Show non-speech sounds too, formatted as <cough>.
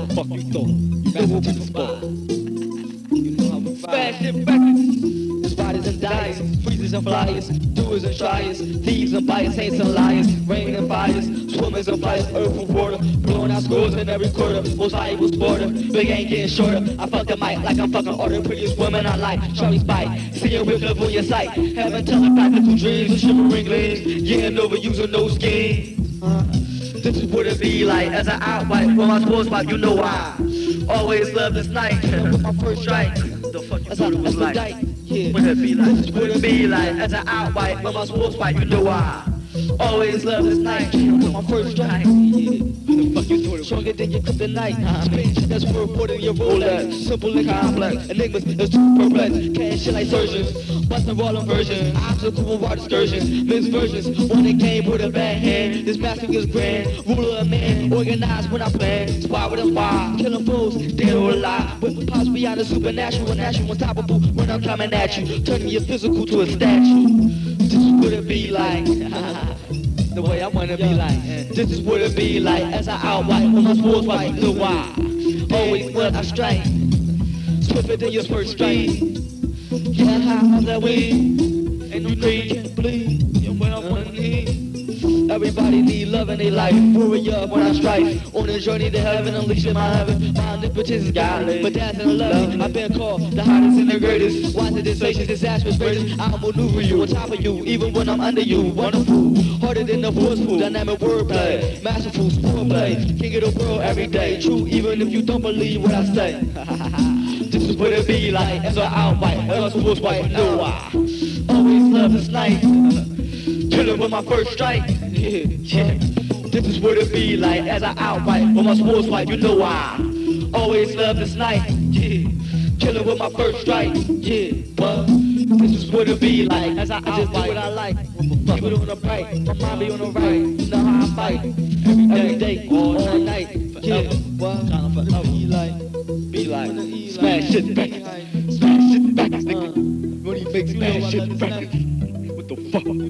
The fuck? You thought. You better to the spot. You know how we fire. Smash it back. And dyers, freezers and flyers, doers and tryers, thieves and buyers, saints and liars, rain and fires, swimmers and flyers, earth and water, blowing out scores in every quarter, most valuable sporter, big ain't getting shorter, I fuck the mic like I'm fucking order, prettiest woman I like, Charlie's bite, seeing with love on your sight, having telepathical dreams with shimmering gleams, getting over using no schemes. Uh, this is what it be like. As I outwipe for my sports bike, you know why. Always love this night, with <laughs> my first strike. The fuck you thought it was like? Yeah. What it be like? What it be like as I outwipe for my sports bike, you know I Always love this night, my first strike. Stronger than your kryptonite. That's more than your Rolex. Simple and complex. Enigmas is too perplex. Cash shit like surgeons. Bustin' rollin' versions. Obstacle water excursions. Mixed versions. One that came with a bad hand. This master is grand. Ruler of man. Organized when I plan. Spy with a fire. Killing fools. Dead or alive. With pops beyond the supernatural. Natural unstoppable. When I'm coming at you. Turning your physical to a statue. This is what it be like. <laughs> the way I wanna be like. This is what it be like as I outwipe on my bike. You know why? Always when I strike, swifter than your first strike. Get high on that weed, and you know Everybody need love in their life. Up when I strike. On a journey to heaven, unleashing my heaven. My omnipotence is godly. But that's in love. I've been called the hottest and the greatest. Watch the sensations, disastrous greatest. I'll maneuver you on top of you, even when I'm under you. Wonderful, harder than the forceful, dynamic wordplay. Masterful sport play. King of the world every day. True, even if you don't believe what I say. <laughs> this is what it be like as I outwipe. As I sports white, no I always love this night. <laughs> Killin' with my first strike. <laughs> Yeah. This is what it be like as I outwipe with my sports wife. You know I always love this night. Yeah, killin' with my first strike. Yeah, but this is what it be like as I, I just do what I like. Keep it on the right, my mind be on the right. You know how I fight every day, every day all, all night. Yeah, what? Trying to forever be like, be like, smash it back, smash it back, nigga. Uh, when he makes smash it back. What the fuck?